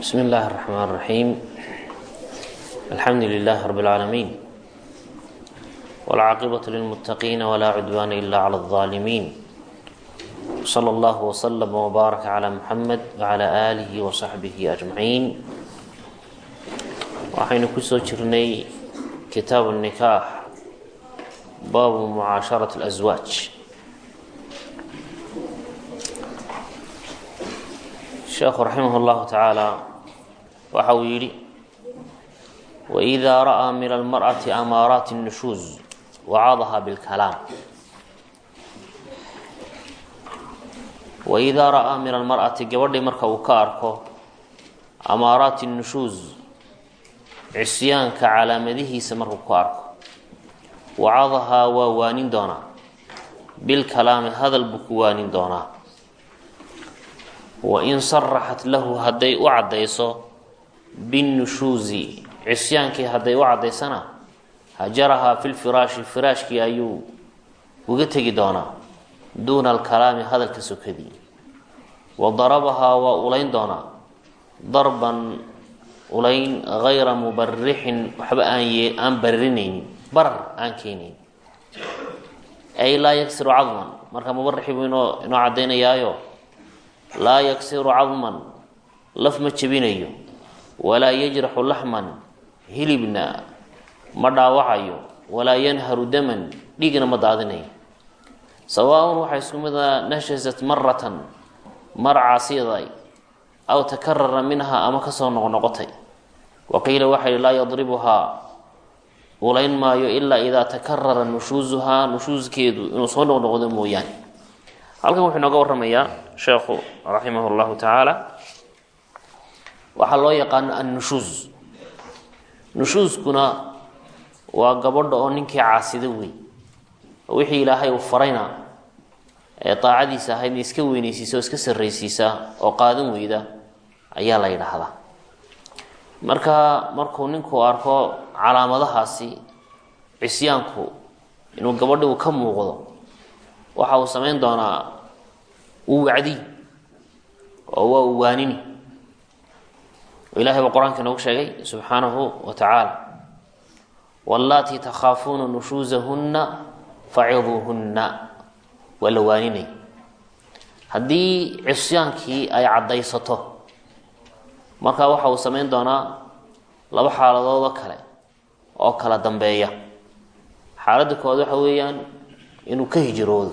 بسم الله الرحمن الرحيم الحمد لله رب العالمين والعاقبة للمتقين ولا عدوان إلا على الظالمين صلى الله وسلم وبارك على محمد وعلى آله وصحبه أجمعين waxaynu kusoo jirnay kitaab النikaax baabu mucaasharaة الأزواaj sheekhu raximah اllahu tacaala waxa uu yidhi waidaa ra'aa min almar'ati amaaraati nushuuz wacadaha bilkalaam. Waidaa ra'aa min almar'ati gabadhii marka uu ka arko amaaraati nushuuz cisyaanka calaamadihiisa markuu ku arko wacadahaa waa waanin doonaa bilkalaami hadal buu ku waanin doonaa. Wain saraxat lahu hadday u caddayso binnushuuzi cisyaankii hadday u caddaysana hajarahaa filfiraashi firaashkii ayuu uga tegi doonaa. Duuna alkalaami hadalka sokadii. Wa darabahaa waa ulayn doonaa. Darban ulayn gayra mubarixin waxba aan aan bararinaynin barar aan keenayn ay laa yaksiru cadman. Marka mubarixi buu inoo inoo caddaynayaayo. Laa yaksiru cadman. Laf ma jebinayo walaa yajraxu laxman hilibna ma dhaawacayo walaa yanharu daman dhiigna ma daadinayo sawaaun waxaa isku mid a nashasat maratan mar caasiyaday aw takarara minha ama ka soo noqnoqotay. Wa qiila waxa yihi laa yadribuhaa ulayn maayo ilaa idaa takarara nushuusuhaa nushuuskeedu inuu soo noqnoqdo mooyaane. Halkan wuxuu inooga waramayaa sheekhu raximah llahu tacaala waxaa loo yaqaano annushuus nushuuskuna waa gabadha oo ninkii caasida wey oo wixii ilaahay uu farayna ee daacadiisa ahaydna iska weynaysiisa oo iska sarraysiisa oo qaadan weyda ayaa la yidhaahdaa. Marka markuu ninku arko calaamadahaasi cisyaanku inuu gabadhi uu ka muuqdo waxa uu samayn doonaa uu wacdiy oo waa uu waanini ilahay baa qur'aanka inoogu sheegay subxaanahu wa tacaala wallaatii takhaafuuna nushuusahunna faciduuhunna. Waa la waaninay. Haddii cisyaankii ay caddaysato markaa waxa uu samayn doonaa laba xaaladood oo kale oo kala dambeeya. Xaaladda kood waxa weeyaan inuu ka hijroodo.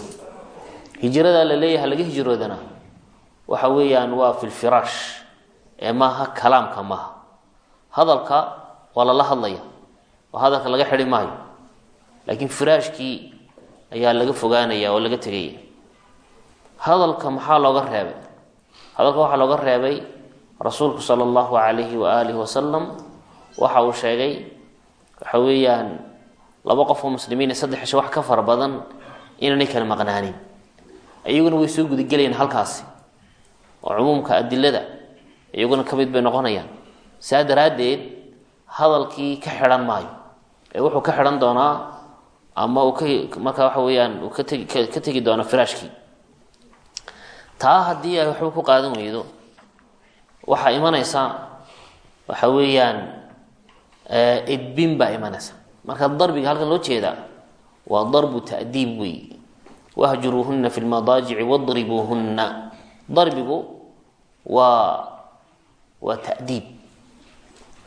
Hijradaa la leeyahay laga hijroodana waxa weeyaan waa filfiraash ee maaha kalaamka maaha. Hadalka waa lala hadlaya oo hadalka laga xidhi maayo. Laakiin firaashkii ayaa laga fogaanaya oo laga tegaya hadalka maxaa looga reebay? Hadalka waxaa looga reebay rasuulku sala allahu calayhi wa aalihi wasalam waxa uu sheegay waxa weeyaan laba qof oo muslimiin saddex cisho wax ka fara badan inaanay kala maqnaanin. Iyaguna way soo gudagelayaan halkaasi. Oo cumuumka adilada iyaguna ka bay noqonayaan. Saa daraaddeed hadalkii ka xidhan maayo. Ee wuxuu ka xidhan doonaa ama uu ka markaa waxa weeyaan uu ka tegi ka tegi doona firaashkii. Taa haddii ay waxba ku qaadan weydo waxaa imanaysa waxa weeyaan edbin baa imanaysa. Marka darbiga halkan loo jeedaa waa darbu ta'diib wey wahjuruuhuna fi lmadaajici wadribuuhunna. Darbigu waa waa ta'diib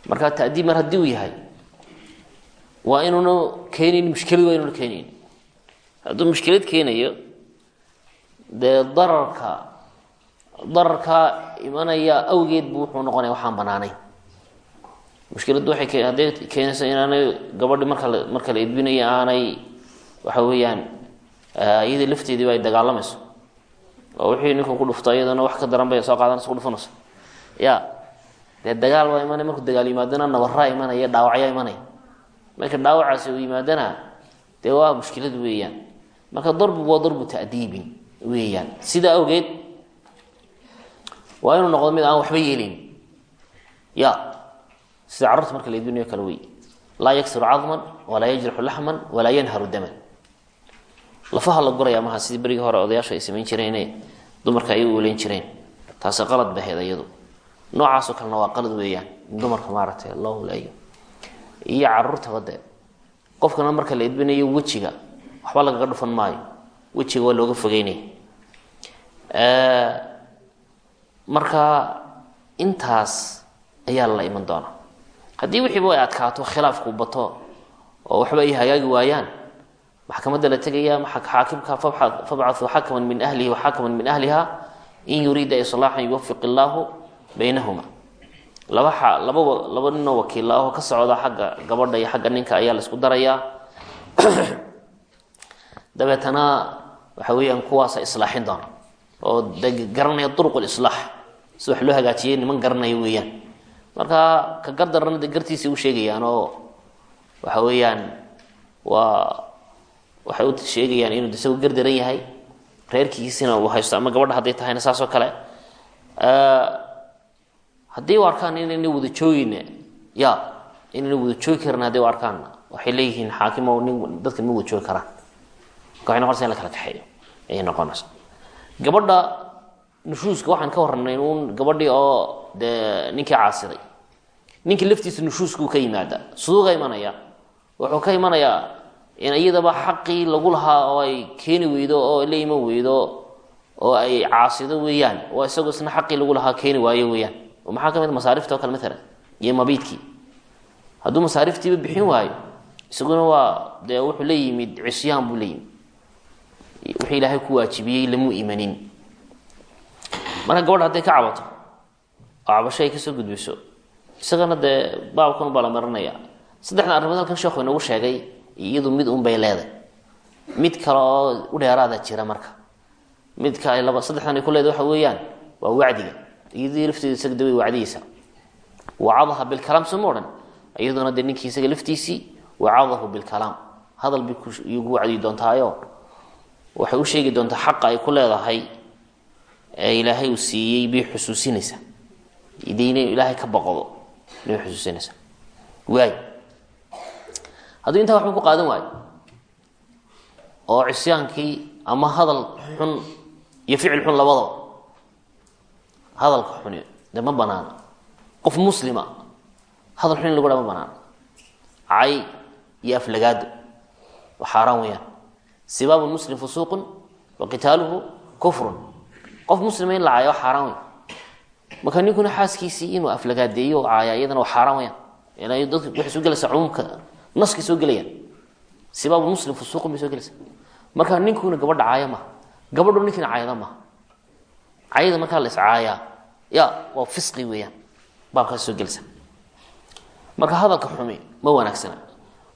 marka ta'diib mar haddii uu yahay waa inuuna keenayn mushkilad waa inuuna keenayn hadduu mushkilad keenayo dee dararka dararkaa imanaya awgeed buu wuxuu noqonaya waxaan banaanayn mushkiladdu waxay hadday keenayso inaanay gabadhi marka marka la edbinayo aanay waxa weeyaan iyadii lafteediiba ay dagaalamayso oo wixii ninku ku dhufto iyadana wax ka daran bay soo qaadanayso ku dhufanayso. Ya dee dagaal waa imanaya markuu dagaal yimaadana nabaraa imanaya dhaawacyaa imanaya marka dhaawacaasi uu yimaadana dee waa mushkilad weeyaan. Marka darbigu waa darbu ta'diibin weeyaan. Sidaa awgeed waa inuu noqdo mid aan waxba yeelin. Ya sida carruurta marka la edbinayo kale wey. Laa yaksiru cadman walaa yajraxu laxman walaa yanharu daman. Lafaha la guraya maha sidii berigii hore odayaashu ay samayn jireene dumarka ay u jireen. Taasi qalad baheed iyadu noocaasoo kalena waa qalad weeyaan dumarka maaragtay loo huleeyo. Iyo caruurtaba dee qofkana marka la edbinayo wejiga waxba lagaga dhufan maayo. Wejiga waa looga fogeynaya marka intaas ayaa la iman doonaa haddii wixiiba ay adkaato khilaafku bato oo waxba ay hagaagi waayaan maxkamadda la tegaya xaakimka fabcau xakaman min ahlihi waxakaman min ahliha in yuriida islaaxan yuwafiq illaahu baynahuma. Laba laba laba ninoo wakiilla ahoo ka socda xagga gabadha iyo xagga ninka ayaa la isku darayaa. Dabeetana waxa weeyaan kuwaasa islaaxin doona oo de garanaya duruq lislaax si wax loo hagaajiyay niman garanaya weeyaan. Marka ka gardarana de gartiisii u sheegayaan oo waxa weeyaan waa waxay u sheegayaan inuu isagu gardaran yahay reerkiisina uu haysto ama gabadha hadday tahayna saas oo kale haddii u arkaan inayna wada joogin ya inayna wada joogi karin hadday u arkaan waxay leeyihiin xaakimo nin dadkan ma wada joogi karaan. Waxay noqonaysa in la kala kaxeeyo ayay noqonaysa gabadha nushuuska waxaan ka warranay uun gabadhii oo dee ninkii caasiday ninkii laftiisa nushuuskuu ka yimaada siduu imanaya wuxuu ka imanayaa in iyadaba xaqii lagu lahaa oo ay keeni weydo oo la iman weydo oo ay caasido weeyaan oo isagoo isna xaqii lagu lahaa keeni waayo weeyaan maxaa ka mid masaarifta oo kale maalan iyo mabiidkii. Hadduu masaariftiiba bixin waayo isaguna waa dee wuxuu la yimid cisyaan buu la yimid. Wixii ilaahay ku waajibiyey lamu imanin marka gabadha hadday ka cabato oo cabasho ay ka soo gudbiso isagana dee baabkan baa la marinaya saddexdan arrimood halkan sheekhu inagu sheegay iyadu mid un bay leedahay. Mid kale oo u dheeraada jira marka. Midka waa wacdiga iyadii lafteeda isaga daway wacdigiisa wacadaha bilkalaam soo odhan. Iyaduna dee ninkii isaga laftiisii wacadahu bilkalaam. Hadal bay wacdi doontaayo. Waxay u sheegi doontaa xaqa ay ku leedahay ee ilaahay uu siiyey bay xusuusinaysaa idayna ilaahay ka boqdo bay xusuusinaysaa waay. Hadduu intaa waxba ku qaadan waayo? Oo cisyaankii ama hadal xun iyo ficil xun labadaba hadalka xuni dee ma banaana qof muslima hadal xun lagu dha ma banaana cay iyo waa xaaraan weeyaan. Sibaabu muslim fusuuqun wa qitaaluhu kufrun. Qof muslima la caaya waa xaaraan weyn marka ninkuna xaaskiisii inuu aflagaadeeyo oo caaya weyaan ila dadka waxay soo gelaysaa cumuumka soo gelayaan. Sibaabu muslim fusuuqun bay soo gelaysaa. Marka ninkuna gabadha caaya gabadhu ninkiina caayada maha caayada la is caayaa ya waa fisqi weeyaan baabkaas soo gelaysa marka hadalka xumi ma wanaagsana.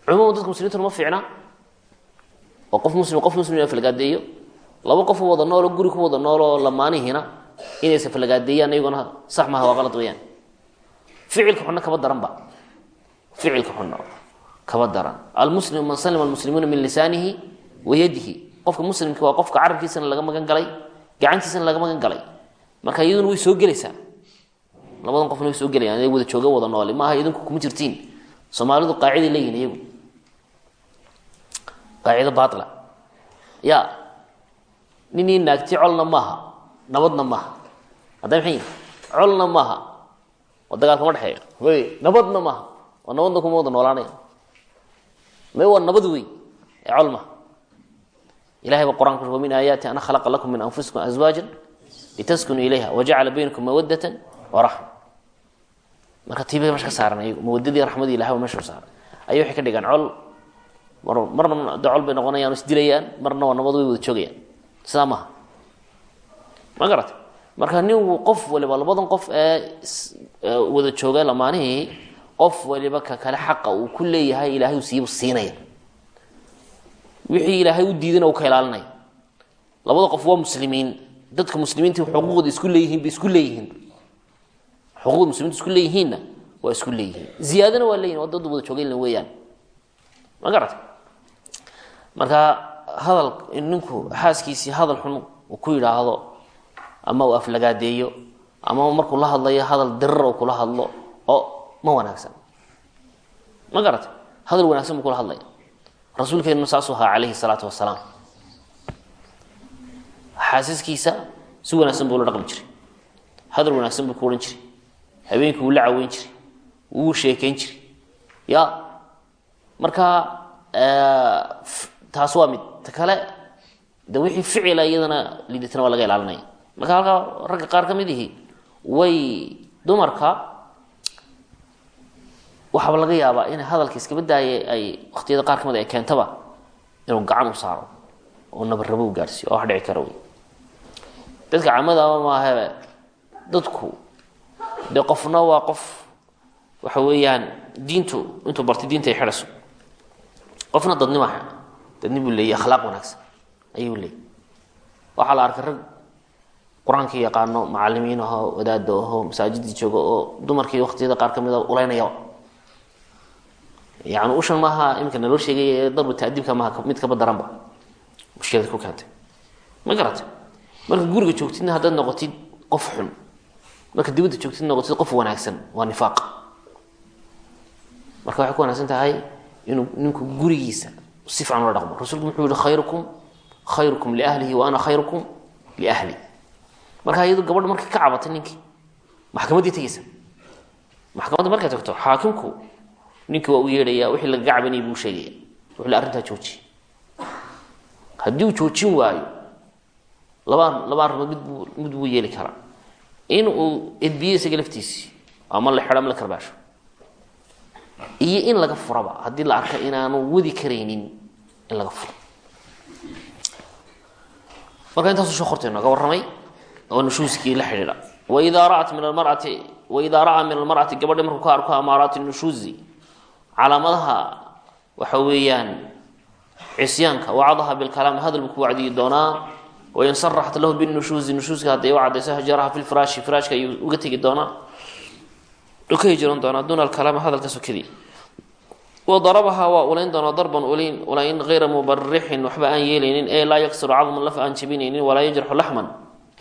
Cumuuman dadka muslimiintuna ma fiicna? Oo qof muslim qof muslim ina falgaadeeyo laba qof wada nooloo guri ku wada nooloo lamaanihiina inaysa falgaadeeyaan iyaguna sax maha waa qalad weeyaan. Ficilka xunna kaba daranba ficilka xunna kaba daran. Almuslimu man salima almuslimuuna min lisaanihi wa yadihi. Qofka muslimka waa qofka carabkiisana laga magan galay gacantiisana laga magan galay marka iyaduna way soo gelaysaa. Labadan qofna way soo gelayaan ay wada jooga wada noole. Maaha idinku kuma jirtiin. Soomaalidu qaaciday leeyihiin iyagu. Qaacido baatila ya ninii naagti colna maaha nabadna maaha hadda maxay colna maaha oo dagaal kama dhexeeyo. Wey nabadna maaha oo nabadna kuma wada noolaanaya may waa nabad wey ee col ilahay baa quraan ku wa min aayaati ana khalaqa lakum min anfusikum azwaajan litaskunuu ilayha wajacala baynakum mawadatan waraxma marka tiibay meesha ka saaran mawadadii raxmadii ilahay waa meesha saaran ayay waxay ka dhigaan col. Mar marna de col bay noqonayaan isdilayaan marna waa nabad way wada joogayaan sidaa maha ma garata marka nin qof waliba labadan qof ee wada jooga lamaanihii qof waliba ka kale xaqa uu ku leeyahay ilahay uu siibu siinaya. Wixii ilaahay u diidana uu ka ilaalinaya. Labada qof waa muslimiin dadka muslimiinta xuquuqda isku leeyihiin bay isku leeyihiin. Xuquuqda muslimiinta isku leeyihiinna waa isku leeyihiin. Ziyaadana waa leeyihiin waa dad wada joogayn weeyaan. Ma garata marka hadal in ninku xaaskiisii hadal xun uu ku yidhaahdo ama uu aflagaadeeyo ama markuu la hadlayo hadal dirar uu kula hadlo oo ma wanaagsan. Ma garata hadal wanaagsan buu kula hadlaya rasuulkeenuna saasuu ahaa calayhi salaatu wasalaam xaasiskiisa si wanaagsan buu la dhaqmi jiray. Hadal wanaagsan buu ku odhan jiray. Habeenkii wuu la caweyn jiray. Wuu sheekayn jiray. Ya marka taas waa mid ta kale. De wixii ficila iyadana lidatana waa laga ilaalinaya. Marka halkaa ragga qaar ka mid ihi way dumarka waxaaba laga yaabaa in hadalka iskaba daaya ay waktiyada qaar ka mid ay keentaba inuu gacan u saaro oo nabarrabo u gaadhsiiyo oo wax dhici kara wey dadka camadaaba maahae dadku dee qofna waa qof waxa weeyaan diintu intuu bartay diinta ay xidhayso qofna dadnima dadni buu leeyay akhlaaq wanaagsan ayuu leeyay waxaa la arkay rag qur'aankii yaqaano macalimiin ahoo wadaada ahoo masaajidii jooga oo dumarkii waktiyada qaar kamida ulaynaya. Yani ushan maaha iminka naloo sheegay ee darbu taadiibka maaha mid kaba daranba. Mushkilad ku keentay. Ma garata marka guriga joogtidna haddaad noqotid qof xun. Marka dibadda joogtid noqotid qof wanaagsan waa nifaaq. Marka waxay ku wanaagsan tahay inuu ninku gurigiisa si fiican ula dhaqmo. Rasuulku muxuu yihi khayrukum khayrukum liahlihi wa ana khayrukum liahli. Marka iyadu gabadha markay ka cabatay ninkii maxkamaddii tegeysa maxkamadda markay tagto xaakimku ninkii waa u yeedhaya wixii lagaga cabanayay buu sheegaya. Wuxuu le arrintaa jooji haddii uu joojin waayo laba laba arrimood mid buu mid buu yeeli karaa. In uu edbiyo isaga laftiisii ama la xidho ama la karbaasho. Iyo in laga furaba haddii la arka inaanu wadi karaynin in laga furo. Marka intaasu shee horta inooga warramay oo nushuuskii la xidhiidha. Waidaa ra'at min almar'ati waidaa ra'aa min almar'ati gabadhi markuu ka arko amaaraati nushuuzi calaamadaha waxa weeyaan cisyaanka wacadaha bilkalaami hadal buu ku wacdiyi doonaa wain saraxat lahu binushuuzi nushuuska hadday u cadayso hajaraha fi lfiraashi firaashka ayuu uga tegi doonaa. Ka hijran doonaa duuna alkalaami hadalka sokadii wadarabaha waa ulayn doonaa darban ulayn ulayn hayra mubarixin waxba aan yeelaynin ee laa yaksiru cadman laf aan jabinaynin walaa yajraxu laxman.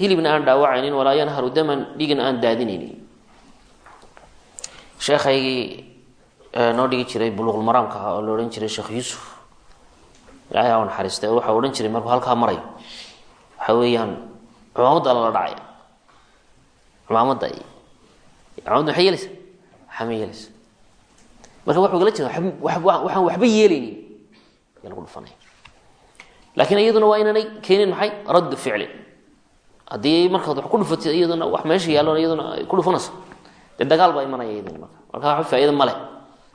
Hilibna aan dhaawacaynin walaa yanharu daman dhigna aan daadinaynin. Sheekhaygii noo dhigi jiray buluuqulmaraamka ah oo la odhan jiray sheekh yuusuf. Ilaahay aa naxariistay oo odhan jiray markuu halkaa marayo waxa weeyaan cumaamadda lala dhacaya cumaamadda cumaamadda maxay yeelaysa? Waxaa ma yeelaysa. Marka wuxuu gala jeeda waxaan waxba yeelaynin ayaa lagu dhufanaya laakiin iyaduna waa inaanay keenin maxay? Raddu ficlin haddii markaad wax ku dhufatid iyaduna wax meesha yaalloon iyaduna ay ku dhufanayso. Dee dagaal baa imanaya iyaduna marka. Marka waxba faa'iida ma leh.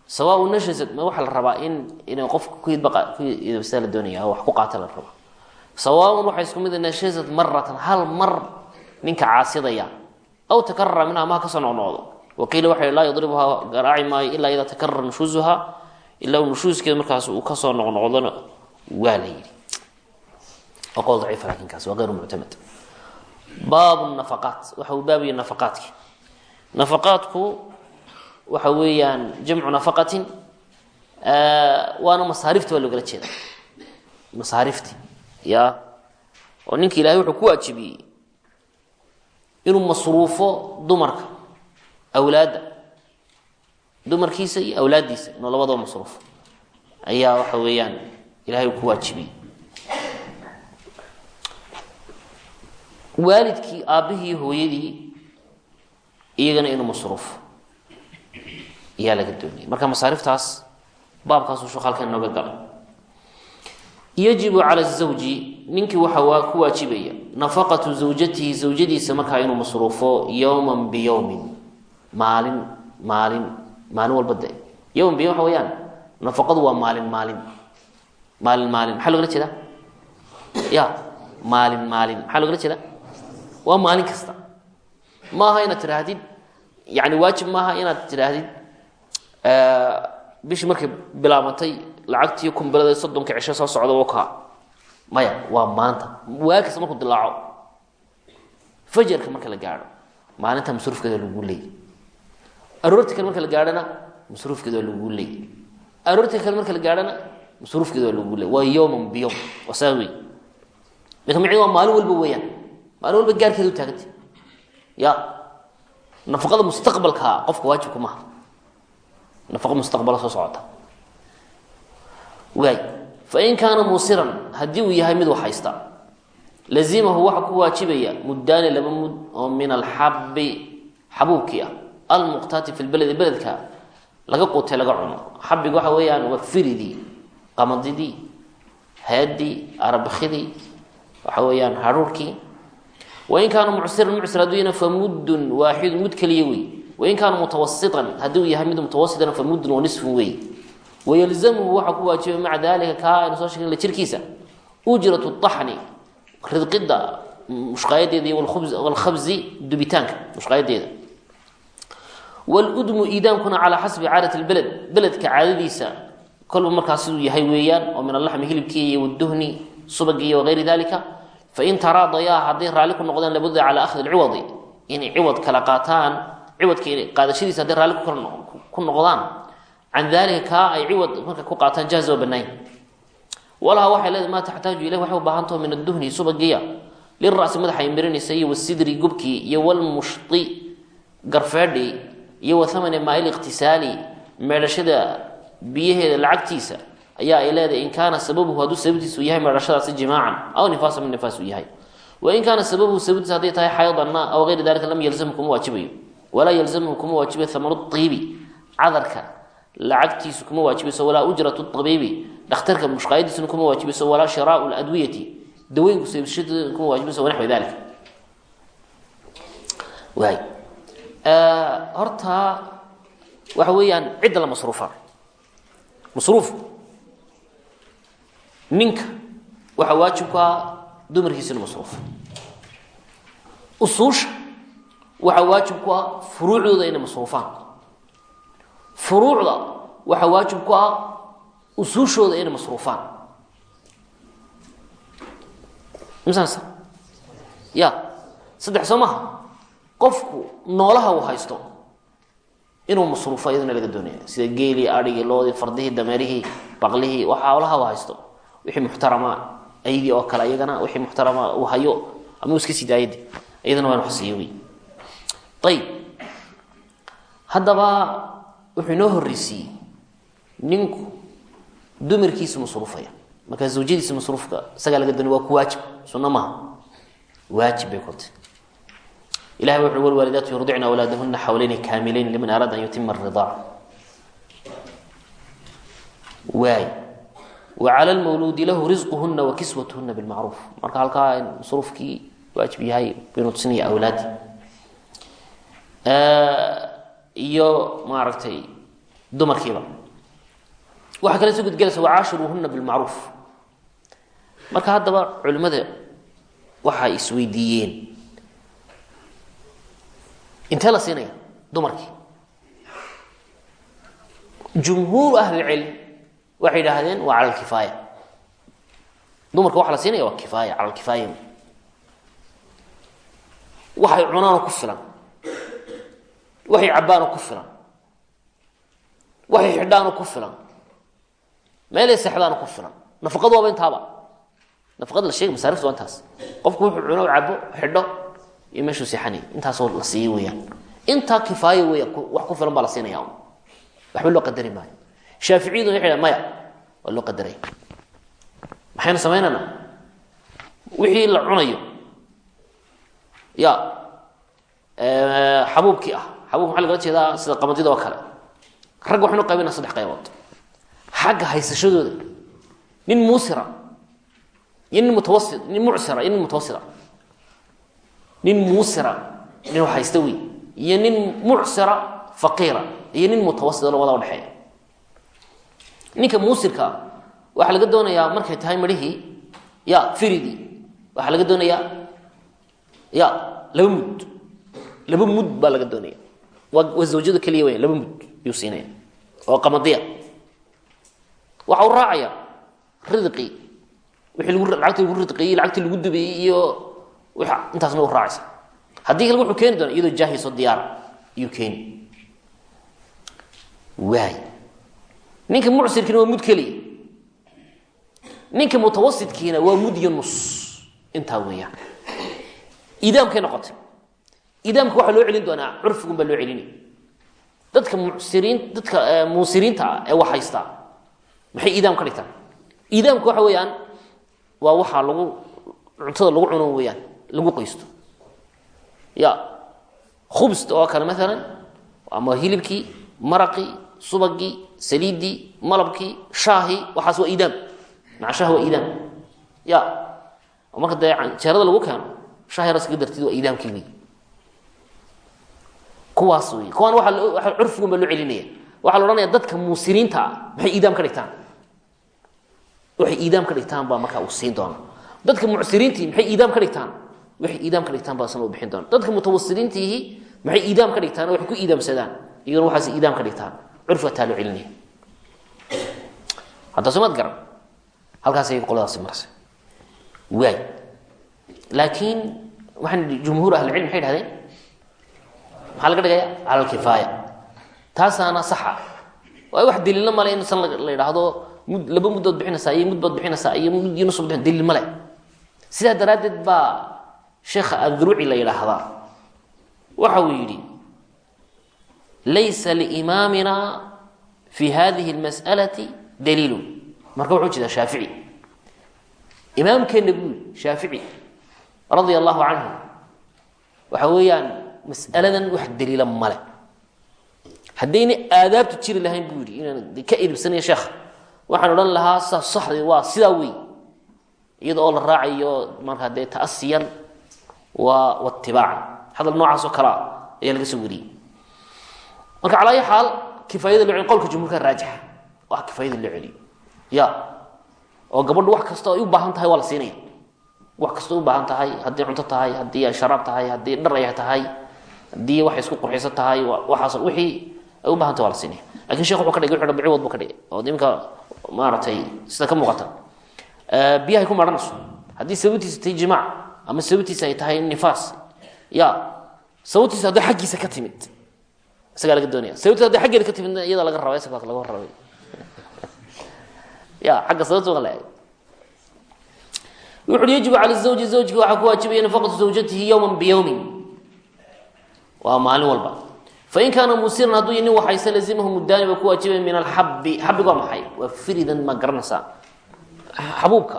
Sawaa nashasad ma waxaa la rabaa in inay qofka ku hidbaqa ku hidabsaa la doonaya oo wax ku qaata la rabaa sawaaun waxay isku mid nashasad maratan hal mar ninka caasidaya. Aw takarara minha maha ka soo noqnoqdo. Waqiila waxa laa yadribuhaa garaaci maayo ilaa idaa takarara nushuusuha ilaa nushuuskeeda markaas uu ka soo noqnoqdona waa la yidhi. Waa qowl daciif laakin kaas waa gayru muctamad baabu nafaqaat waxa uu baabiya nafaqaadki nafaqaadku waxa weeyaan jamcu nafaqatin waana masaarifta waa loogala jeeda masaarifti ya? Oo ninka ilahay wuxuu ku waajibiyey inuu masruufo dumarka awlaadda. Dumarkiisa iyo awlaaddiisa inuu labadaba masruufo. Ayaa waxa weeyaan ilahay uu ku waajibiyey. Waalidkii aabbihii hooyadii iyagana inuu masruufo. Ayaa laga doonayay marka masaariftaas baabkaasuu sheekh halkan inooga galay yajibu cala zawji ninkii waxa waa ku waajibaya nafaqatu zawjatihi zawjadiisa markaa inuu masruufo yowman biyowmin maalin maalin maalin walba de yowman biyowm waxa weeyaan. Nafaqadu waa maalin maalin. Maalin maalin. Maxaa logala jeedaa? Ya maalin maalin. Maxaa logala jeedaa? Waa maalin kasta. Maaha inaad tidhaahdid yani waajib maaha inaad tidhaahdid bishii markay bilaabantay lacagtii kumbilada soddonka cisho soo socda waka maya waa maanta. Waa kasta markuu dilaaco. Fajarka marka la gaadho maalinta masruufkeeda lagu leeyay. Aroorti kale marka la gaadhana masruufkeeda waa lagu leeyay. Aroorti kale marka la gaadhana masruufkeeda waa lagu leeyay. Waa yowman biyowm waa saa wey waa maalin walba weeyaan. Maalin walba gaarkeeda u taaganta ya nafaqada mustaqbalka qofka waajibka maaha nafaqa mustaqbala soo socota waay. Fain kaana muusiran haddii uu yahay mid wax haysta lazimahu waxa ku waajibaya muddaani laba mud oo min alxabi xabuubkii ah. Fi lbeledi beledka laga quutay laga cuno. Xabiga waxa weeyaan waa firidii qamadidii haadii arbakidii waxa weeyaan haruurkii wain kaana mucsiran mucsir hadduu yana famuddun mud keliya wey wain kaana mutawasitan hadduu yahay mid mutawasitan famuddun wa nisfun wey wayalzamhu waxaa ku waajibay maca dalika kaa aynu soo sheegna jirkiisa ujratu طaxni ridqida mushqaayadeeda iyo walkhabzi dubitaanka mushqaayadeeda wludmu iidaankuna calaa xasbi caadat lbeled beledka caadadiisa kolba markaas siduu yahay weeyaan oo min alaxmi hilibkii iyo wduhni subagii wagayri dalika fain taraadayaa hadday raalli ku noqdeen labudda calaa ahdi lciwadi inay ciwad kala qaataan ciwadka qaadashadiisa hadday raalli ku noqdaan can dalika kaa ay ciwad marka ku qaataan jaaza waa banayn walaha waxay leedahay maa taxtaaju ilayh waxay u baahantaho min adduhni subagiya lira'si madaxay marinaysa iyo wasidri gubkii iyo walmushti garfeedhi iyo wathamani maail iqtisaali meedhashada biyaheeda lacagtiisa ayaa ay leedahay in kaana sababuhu hadduu sababtiisu yahay meedhashadaasi jimaacan aw nifaasa min nifaas uu yahay wain kaana sababuhu sababtiisa hadday tahay xaydanna aw gayri dalika lam yalzamhu kuma waajibayo. Walaa yalzamhu kuma waajibayo thamaru iibi cadarka lacagtiisu kuma waajibayso walaa ujratu abiibi dhakhtarka mushqaayadiisuna kuma waajibayso walaa shiraau ladwiyati dawooyinku saybshadeeda kuma waajibayso wanaxwi dalika waay. Horta waxa weeyaan cidda la masruufa. Masruufku ninka waxaa waajib ku dumarkiisa inu masruufo usuusha waxaa waajib ku ah furuucdooda inay masruufaan furuucda waxaa waajib ku ah usuushooda inay masruufaan. Ya saddex soo qofku noolaha uu haysto inuu masruufo iyadana laga doonaya sida geelii adhigii loodii fardihii dameerihii baqlihii waxaolaha uu haysto. Wixii muxtarama aydii oo kale iyagana wixii muxtarama uu hayo ama iska sii daayadi iyadana waa inu wey ayib haddaba wuxuu inoo horreysiiyey ninku dumarkiisu masruufaya. Markaa zawjadiisa masruufka isagaa laga doonay waa ku waajib sunno maaha. Waajib bay kortay ilahay wuxu walwaalidaatu yurdicna awlaadahuna xawlayni kaamilayn liman araada an yutima aridaac waay. Wa cala lmawluudi lahu risquhuna wa kiswatuhuna bilmacruuf marka halkaa in masruufkii waajib yahay baynu tusinaya awlaadi iyo maaragtay dumarkiiba. Waxaa kale soo gudgelaysa wacaashiruuhuna bilmacruuf marka haddaba culimmada waxay isweydiiyeen. Intee la siinaya? Dumarkii jumhuuru ahlilcilm waxay yidhaahdeen waa cala alkifaaya dumarka waxa la siinaya waa kifaaya cala alkifaaya waxay cunaanoo ku filan waxay cabbaanoo ku filan. Waxay xidhaanoo ku filan. Meelay seexdaanoo ku filan. Nafaqadu waaba intaaba nafaqada la sheegay masaariftu waa intaas. Qofku wuxuu cuno cabo xidho iyo meeshuu seexanay intaasoo la siiyey weeyaan. Intaa kifaaya weeyaan wax ku filan baa la siinaya waxba loo qadari maayo. Shaaficiyadu waxay dhahan maya waa xabuubka maxaa lagala jeedaa sida qamadida oo kale. Ragga waxaynu qaybinaa saddex qaybood. Xagga haysashadooda nin muusira iyo nin mutawasit nin mucsira nin mutawasita nin muusira nin haysta wey iyo nin mucsira faqiira iyo nin mutawasita labada udhexeeya. Ninka muusirka waxaa laga doonayaa markay tahay midhihii ya firidi. Waxaa laga doonayaa ya laba mud laba mud baa laga doonaya zawjada keliya weya laba mud yuu siinaya. Oo qamadiya. Waxa uu raacaya ridqi. Wixii lagu ridqiyey lacagtii lagu dubayey iyo intaasna u raacaysa. Haddii kale wuxuu keeni doona iyadoo jaahiso diyaar iyuu keeni. Waay. Ninka mucsirkiina waa mud keliya. Ninka mutawasitkiina waa mud iyo nus intaa weeyaan. Idaamkay noqotay idaamka waxaa loo celin doonaa curfigun baa loo celinaya dadka mucsiriin dadka muusiriinta ah ee wax haystaa maxay idaam ka dhigtaan? Idaamka waxa weeyaan waa waxaa lagu cuntada lagu cuno weeyaan lagu qoysto. Ya khubsta oo kale maalan ama hilibkii maraqii subagii saliidii malabkii shaahii waxaas waa iidaam maca shaah waa iidaam ya marka dee jeerada lagu keeno shaah yar iskaga dartid waa iidaamkii wey kuwaas wey kuwaan waa curfigun baa loo celinaya. Waxaa la odhanaya dadka muusiriinta ah iidaam ka dhigtaan. Waxay iidaam ka dhigtaan baa markaa uu siin doona dadka mucsiriintii maxay iidaam ka dhigtaan? Waxay iidaam ka dhigtaan baa isna bixin doona dadka mutawasiliintiihi maxay iidaam ka dhigtaan? Waxay ku iidaamsadaan iyaguna waxaas iidaam ka dhigtaan. Curfiga taa loo celinaya. Hadda somaad garan halkaas ay qoladaasi marsay waay. Laakiin waxaan jumhuur ahlicilm maxay dhahdeen maxaa laga dhigaya? Cala alkifaaya taasaana saxa. Waayo wax daliilna male in san la yidhaahdo. Mud laba muddood bixinaysaa iyo mud bixinaysaa iyo mud iyo bixin daliil male sidaa daraaddeed baa sheekha adruuci la yidhaahdaa. Waxa uu yidhi laysa liimaamina fi hadihi اlmas'alati daliilu. Marka wuxuu jeedaa shaafici. Imaamkeenna buu shaafici radia allahu canhu waxa weeyaan mas'aladan wax daliila male haddayna aadaabtu jiri lahayn buu yidhi inaan ka edibsanayo sheekha waxaan odhan lahaa sa saxdi waa sidaa wey iyada oo la raacayo markaa dee ta'asiyan waa watibaacan hadal noocaas oo kalea ayaa laga soo wariyey. Marka calaa ayi xaal kifaayada loo celiy qolka jumhuurka raajixa waa kifaayada loo celiyo. Ya. Oo gabadhu wax kasta ay u baahan tahay waa la siinaya. Wax kasta u baahan tahay haddii cunto tahay haddii ay sharaab tahay haddii dhar ay tahay haddii waxay isku qurxisan tahay waxaas wixii ay u baahan tahay waa la siinaya laakiin shekh wuxuu ka dhigay wuxuu bici wad buu ka dhigay. Oo iminka maaragtay sida ka muuqata. Biyahay ku maranayso haddii sababtiisa tahay jimaac ama sababtiisa ay tahay nifaas ya sababtiisa hadday xaggiisa ka timid isagaa laga doonaya sababtiisa hadday xaggeeda ka timidna iyada laga raba isagaa laga rabay ya xagga sababta la eeg wuxu uhi yajibu cala zawji zawjka waxaa ku waajibaya nafaqatu zawjatihi yowman biyowmin waa maalin walba. Fain kaana musiran hadduu nin waxayse lazimahu mudaani baa ku waajibaya min alxabi xabiga waa maxay? Waa firidan ma garanaysaa xabuubka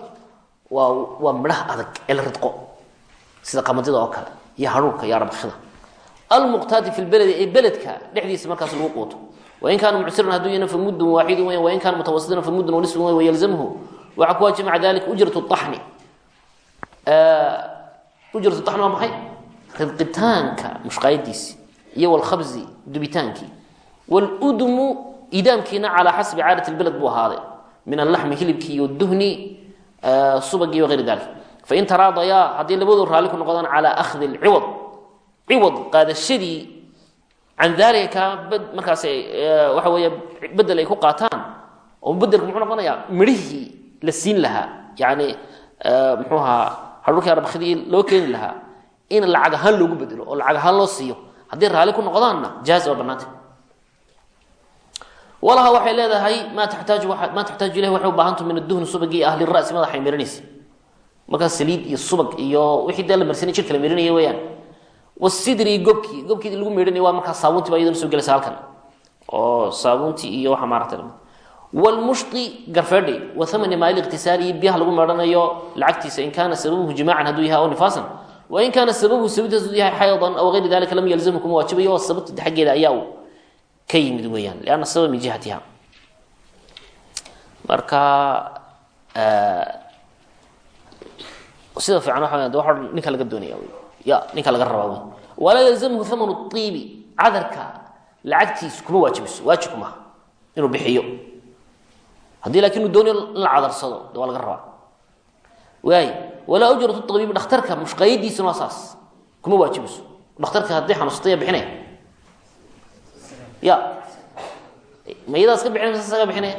waa waa midhaha adag ee la ridqo. Sida qamadida oo kale iyo haruurka iyo arbakida almuqtaati fi lbeledi ee beledka dhexdiisa markaas lagu quuto. Wain kaana mucsiran hadduu yana famudun waaxidun weya wain kaana mutawasitan famudun wanisfun wey wayalzamhu waxaa ku waajiba maca dalika ujratu axni ujratu axni waa maxay ridqitaanka mushqaayadiisi iyo walkhabzi dubitaankii wludmu idaamkiina calaa xasbi caadati lbeled buu ahaaday. Min allaxmi hilibkii iyo duhni subagii wayri dalik. Fain taraadayaa haddii labadoo raalli ku noqdaan calaa akhdi lciwad ciwad qaadashadii can dalika markaas waxa weeye bedel ay ku qaataan oo bedelku muxuu noqonayaa midhihii la siin lahaa. Yani muxuu ahaa hadhulkii arbakidii loo keeni lahaa in lacag ahaan loogu bedelo oo lacag ahaan loo siiyo. Haddii raalli ku noqdaanna jaazi waa banaanta walaha waxay leedahay maa taxtaaju maa taxtaaju ilayh waxay u baahantu min aduhni subagii ahli ra'si. Madaxay miranaysa markaas saliid iyo subag iyo wixii dee la marsanay jirka la miranaya weeyaan. Wasidri gobkii gobkii lagu meedhanaya waa markaa saabuuntii baa iyadana soo gelaysa halkan. Oo saabuuntii iyo waxa maaragtay wlmushti garfeedhi wa thamani maali iqtisaalihi biyaha lagu meedhanayo lacagtiisa in kaana sababuhu jimaacan hadduu yahay aw nifaasan wain kaana sababuhu sababtiis hadduu yahay xaydan aw gayri dalika lam yalzamhu kuma waajibayo sababta xaggeeda ayaa ka yimid weeyaan lianna sabab min jihatiha. Marka sida fiican weyan de waxa ninka laga doonaya wey ya ninka laga rabaa wey walaa yalzamhu thamanu iibi cadarka lacagtiis kuma waajibayso waajib kumaha inuu bixiyo. Haddii laakiin uu doonayo in la cadarsado de waa laga rabaa. Waay walaa ujratu tabiib dhakhtarka mushqayadiisuna waa saas kuma waajibayso dhakhtarka haddii xanuunsatay bixinaya ya ma iyadaas ka bixinay saga bixinaya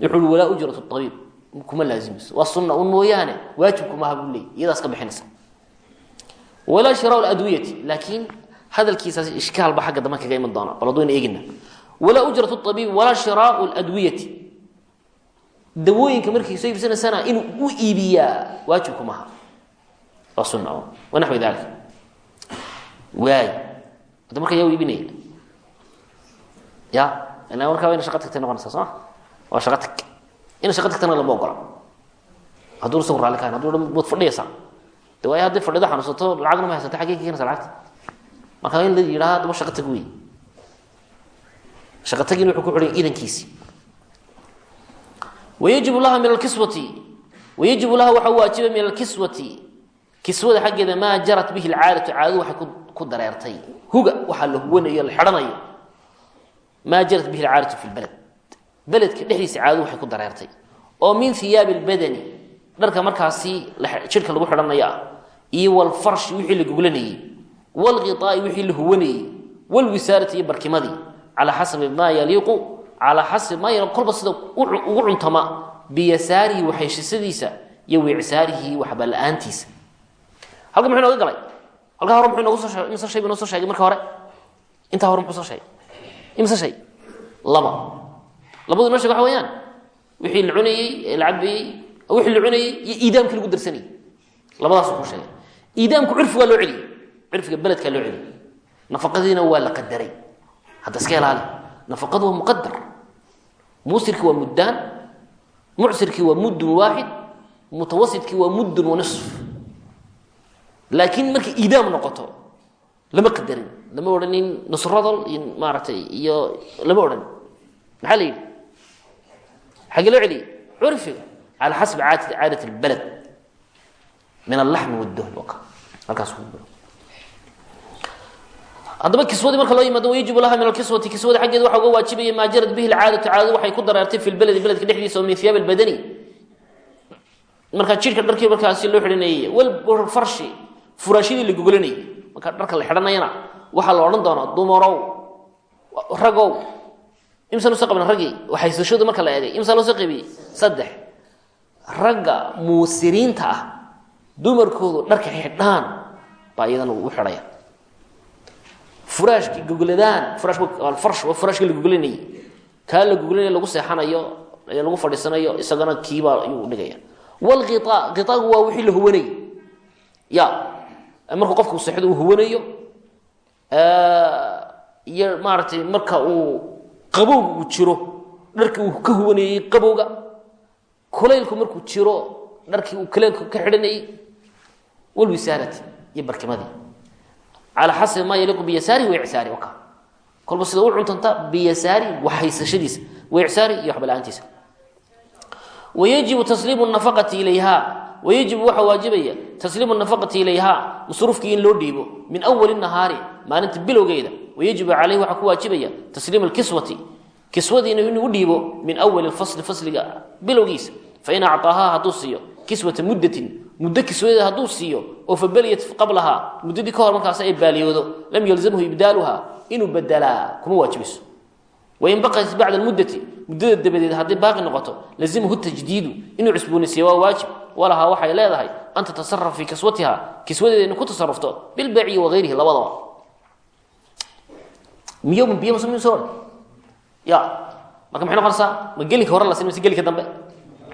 wuxuu ui walaa ujratu tabiib kuma laazimayso waa sunna un mooyaane waajib kumaha buu leeyay iyadaas ka bixinaysa walaa shiraa ladwiyati laakiin hadalkiisaas ishkaalba xagga dambe kaga iman doona bal hadduyna eegina walaa ujratu tabiib walaa shiraau ladwiyati dawooyinka markay soo iibsanaysana inuu u iibiyaa waajibku maaha waa sunna wanaxwi dalik waay. Hadda marka yaa u iibinaya ya ila markaa ina shaqa tagtay noqonaysaa soo waa shaqa tag. Ina shaqa tagtana lama ogola hadduu isagu raalli ka hayn hadduu dhan waad fadhiyaysaa de waayo haddii fadhida xanuunsato lacagna ma haysata xaggee ka lacagta. Marka in la yidhaha daba shaqa tag wey shaqotagina wuxuu ku xidhan idankiisii wayajibu laha min alkiswati wayajibu laha waxaa waajiba min alkiswati kiswada xaggeeda maa jarat bihi alcaadatu caadadu waxay ku dareertay huga waxaa la huwanayo la xidhanayo maa jarat bihi alcaadatu fi lbaled beledka dhexdiisa caadadu waxay ku dareertay oo min hiyaabi lbadani dharka markaasi jidhka lagu xidhanayo ah iyo walfarshi wixii la goglanayey walqiaa'i wixii la huwanayey calaa xasabi maa yaliiqu kolba sida ugu cuntama. Biyasaarihi waxayshisadiisa iyo wicsaarihi waxba la'aantiisa. Halka muxuu inooga galay? Halkaa hore muxuu inoogu soo imse shay soo sheegay marka hore? Intaa hore muxuu soo sheegay imse shay laba labadu inoo sheeg waxa weeyaan. Wixii la cunayey la wixii la cunayey iyo iidaamkii lagu darsanayey. Labadaasuu ku sheegay. Iidaamku curfi waa loo celiyey. Curfiga beledkaa loo celiyey. Nafaqadiina waa la qadaray. Hadda iska ilaali. Nafaqadu waa muqadar muusirkii waa muddaan mucsirkii waa muddun waaxid mutawasidkii waa muddun wa nisf laakiin markay iidaam noqoto lama qadarin lama odhanin nusradol iyo maaragtay iyo lama odhan. Maxaa la yidhi? Xagee loo celiyey curfiga cala xasbi caadat اlbaled min allaxmi waka halkaas haddaba kiswadii marka loo yimaado wayajibu laha min alkiswati kiswada xaggeeda waxa uga waajibaya maa jarad bihi alcaadatu caadadu waxay ku dareertay fi lbeledi beledka dhexdiisa oo min hiyaab albadani. Markaa jidhka dharkii markaasi loo xidhanayey wal farshi furaashadii la gogolanayay marka dharka la xidhanayana waxaa la odhan doonaa dumarow ragow. Imsa loo soo qabna raggii waxaysashadu marka la eegay. Imsa loo soo qaybiyey? Saddex. Ragga muusiriinta ah dumarkoodu dharka xidhaan baa iyadana u xidhaya furaashfarsh waa furaashkii la gogolanayay kaa la gogolanaya lagu seexanayo ee lagu fadhiisanayo isagana kiibaa ayuu dhigaya. Walqiaa qitaagu waa wixii la huwanayay ya markuu qofku seexdo uu huwanayo iyo maaragtay marka uu qabowga uu jiro dharkii uu ka huwanayey qabowga kulaylku markuu jiro dharkii uu kaleelku ka xidhanayey walwisaarati iyo barkimadii calaa xasabi maa yaliiqu biyasaari waicsaari waka kolba sida u cuntanta biyasaari waxhaysashadiisa waicsaari iyo waxba la'aantiisa wayajibu tasliimu nafaqati ilayha wayajibu waxaa waajibaya tasliimu nafaqati ilayha masruufkii in loo dhiibo min awali nahaari maalinta bilowgeeda wayajibu caleyhi waxaa ku waajibaya tasliimu lkiswati kiswadiina inuu u dhiibo min awali fasli fasliga bilowgiisa fain siiyo kiswata muddatin muddo kiswadeeda hadduu siiyo oo fabaliyat qablahaa muddadii ka hor markaas ay baaliyoodo lam yalzamhu ibdaaluha inuu bedelaa kuma waajibayso wain baqat bacda muddati muddada dabadeed hadday baaqi noqoto lazimahu tajdiidu inuu cusboonaysiiya waa waajib walahaa waxay leedahay an tatasaraf fii kiswatiha kiswadeeda inay ku tasarufto bilbaaciyi wagayrihi labadaba miyo biyo mase soo ya marka maxay noqonaysaa ma gelinka hore la sinay mise gelinka dambe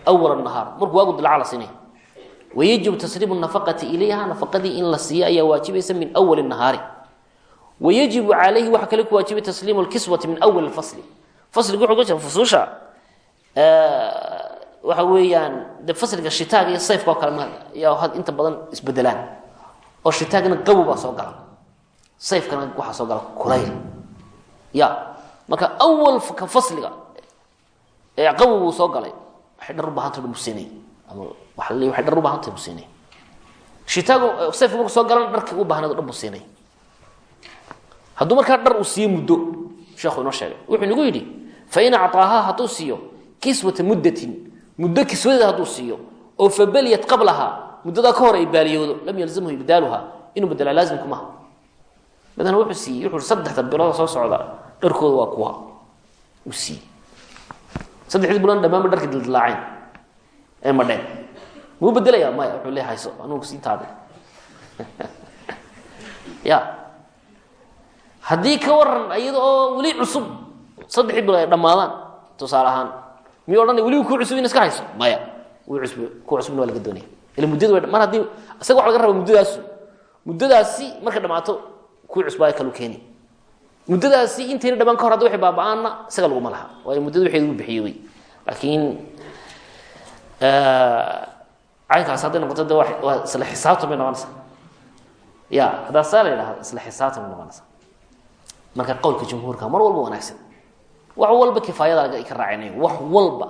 awal nahaar markuu waagu dilca la sinay wayajibu tasriibu nafaqati ilayha nafaqadii in la siiyo ayaa waajibaysa min awali nahaari wayajibu calayhi waxaa kale ku waajibay tasliimu lkiswati min awali fasli fasliga wuxuu ka jira fusuusha waxa weeyaan de fasliga shitaaga iyo sayfka oo kale ma yaa inta badan isbedelaan oo shitaagna qabow baa soo gala sayfkana waxaa soo gala kulayl ya marka awalka fasliga qabow buu soo galay waxay dhar u bahanta dhan businay ama waxa la waxay dhar u bahanta businay shitaagu sayfka markuu soo galan dharkii u baahnado dhan businay hadduu markaa dhar uu siiyo muddo sheekhu inoo sheegay. Wuxuu nagu yidhi fain acطaahaa hadduu siiyo kiswata muddatin muddo kiswadeeda hadduu siiyo oo fabaliyat qablahaa muddadaa ka hor ay baaliyoodo lam yalzamhu ibdaaluha inuu bedelaa laazimku maha madan wuxuu siiyey wuxuu saddexda bilooda soo socda dharkooda waa kuwa. Uu siiyey saddexdii bilood dhamaanba dharka dildilaaceen ee madheen muu bedelayaa maya wuxuu le hayso anugu sii taabay ya haddii ka waran iyada oo weli cusub saddexdii bilood ay dhammaadaan tusaale ahaan miyuu odhanay weli ku cusub in iska hayso? Maya wi cusb ku cusubna waa laga doonaya ila muddadu wa mar haddii isaga waxa laga raba muddadaasu muddadaasi markay dhammaato kuwii cusbaa kalu keeni muddadaasi intayna dhamaan ka hor hadda waxay baaba-aanna isaga laguma laha waayo muddada waxeed uu bixiyey wey laakiin caynkaas hadday noqoto de waa isla xisaabtan bay noqonaysaa. Ya haddaa saa la yidhahdo isla xisaabtan bay noqonaysaa. Marka qowlka jumhuurka mar walba wanaagsan. Wax walba kifaayada ay ka raaceen wax walba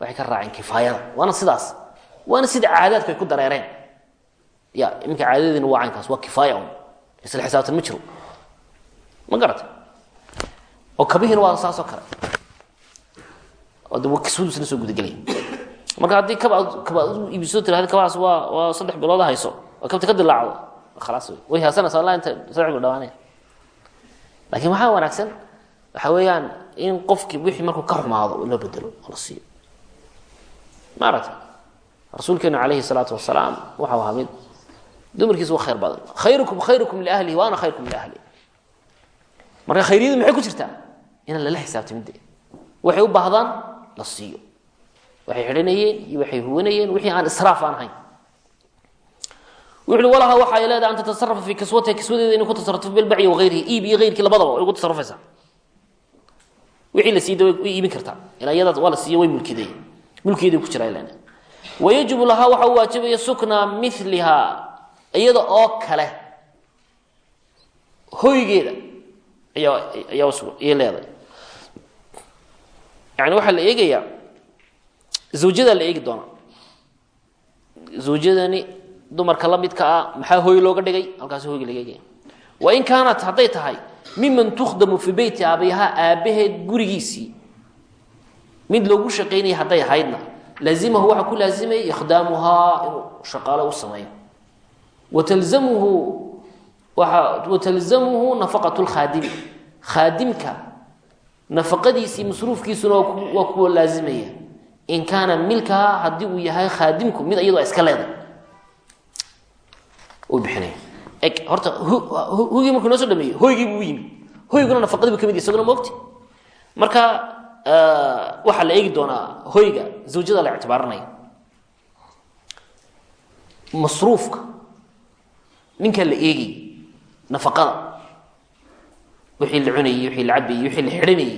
waxay ka raaceen kifaayada. Waana sidaas. Waana sida caadaadku ay ku dareereen. Ya iminka caadadiina waa caynkaas waa kifaaya un. Isla xisaabtan ma jiro. Ma garata oo kabihiina waa saasoo kale. Isla soo gudagelaya marka haddii kaba kaba iibisoo tirahda kabahaas waa waa saddex bilood hayso oo kabta ka dilaacdo khalaas wey way haasanaysa wallahi inta saddex bilood dhawaanaya laakiin waxaa wanaagsan waxa weeyaan in qofkii wixii markuu ka xumaado loo bedelo oo la siiyo. Maaragta rasuulkeenu calayhi salaatu wasalaam waxau ahaa mid dumarkiisa waa khayr badan. Khayrukum khayrukum liahlihi wa ana khayrukum liahli marka khayriyadu maxay ku jirtaa inaan lala xisaabtamin waxay u baahdaan la siiyo. Waxay xidhanayeen iyo waxay huwanayeen wixii aan israaf aan ahayn. Wuxu uhi walaha waxa ay an tatasarafa fii kiswatiha kiswadeeda inay ku tasarufto bilbacyi wagayrihi iib iyo ayrkii labadaba way tasarufaysaa wixii la siiyda way iibin kartaa. Ilaa iyadaas waa la siiyo way mulkiday mulkiyeeday ku jiraa ilan wayajibu lahaa waxa u waajibaya sukna miliha iyada oo kale. Hoygeeda ayaa leedahay yani waxaa la eegayaa zawjadaa la eegi doonaa zawjadani dumarka la midka ah maxaa hooy looga dhigay? Halkaas hoyga laga eegaya. Wain kaanat hadday tahay miman tukhdamu fii beyti aabayaha aabbaheed gurigiisii. Mid loogu shaqaynaya hadday ahaydna laazimahu waxaa ku laazimaya ikhdaamuhaa inuu shaqaalo u sameeyo. Watalzamuhu watalzamuhu nafaqat lkhaadimi khaadimka nafaqadiisii masruufkiisuna waa kuwa laazimaya. In kaana milkaha haddii uu yahay khaadimku mid iyadoo iska leeday bixinaya eg horta hugii markuu noo soo dhameeyey hoygii buu yimi hoyguna nafaqadii bu ka mid yahy isaguna moogti marka waxaa la eegi doonaa hoyga zawjada la ictibaaranaya. Masruufka ninkaa la eegayy nafaqada wixii la cunayey wixii la cabayey wixii la xidhanayey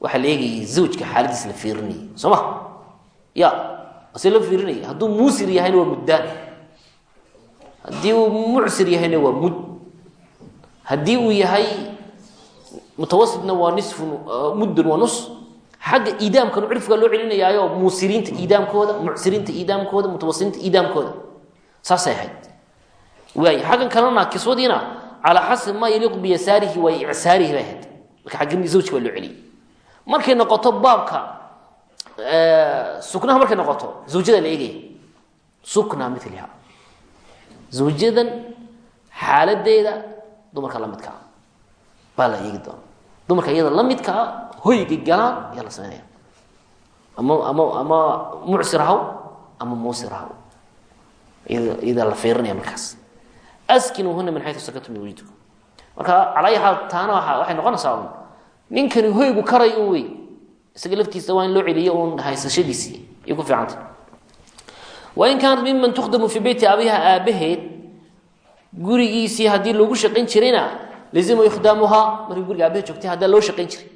waxaa la eegayay zawjka xaaladiis la fiirinayay soo ma? Ya ase la fiirinaya hadduu muusir yahayna waa muddaan. Haddii uu mucsir yahayna waa mud. Haddii uu yahay mutawasidna waa nisfun muddun waa nus. Xagga iidaamkana curfiga loo celinayaayo muusiriinta iidaamkooda mucsiriinta iidaamkooda mutawasiliinta iidaamkooda. Saasay ahayd. Waay xaggan kalena kiswadiina calaa xasabi maa yaliiqu biyasaarihi wa icsaarihi bay ahayd marka agga zawjka baa loo celiyay markay noqoto baabka suknaha markay noqoto zawjada la eegaya sukna miliha zawjadan xaaladeeda dumarka la midka ah baa la eegi doona dumarka iyada la midka ah hoyga galaan ayaa la sameynaya ama ama ama mucsir haw ama muusir haw iyada la fiirinaya markaas askinuuhuna min xayu sakantum wujdikum marka calaa ayi xaal taana waxay noqonaysaa un ninkani hoygu karay un wey isaga laftiisa waa in loo celiyo un haysashadiisii ay ku fiicanta wain kaanat miman tukhdamu fii beyti abiha aabaheed gurigiisii haddii loogu shaqayn jirayna lazima ikhdaamuhaa markii guriga aabaheed joogtay haddaa loo shaqayn jiray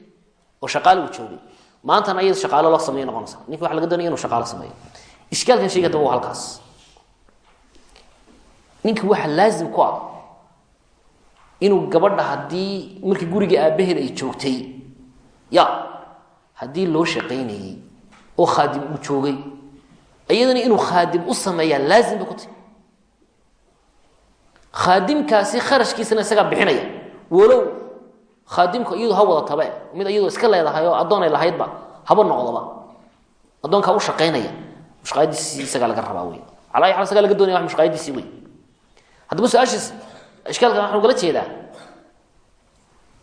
oo shaqaale uu joogay maantana ayada shaqaalo loo sameeyo noqonaysa ninki waxa laga doonaya inuu shaqaalo sameeyo ishkaalkan shayga daba waa halkaas ninka waxa laazim ku ah inuu gabadha haddii markii guriga aabaheed ay joogtay ya haddii loo shaqaynayey oo khaadim uu joogay iyadana inuu khaadim u sameeyaa laazim ku tahy khaadimkaasi kharashkiisana isagaa bixinaya. Walow khaadimka iyadu ha wada tabe mid iyadoo iska leedahay oo addoon ay lahaydba haba noqdoba. Addoonkaa u shaqaynaya mushqaayadiisii isagaa laga rabaa wey ay xal isagaa laga doonaya wax mushqaayadiisii wey haddaba su'aashiis ishkaalka waxaan ugala jeedaa.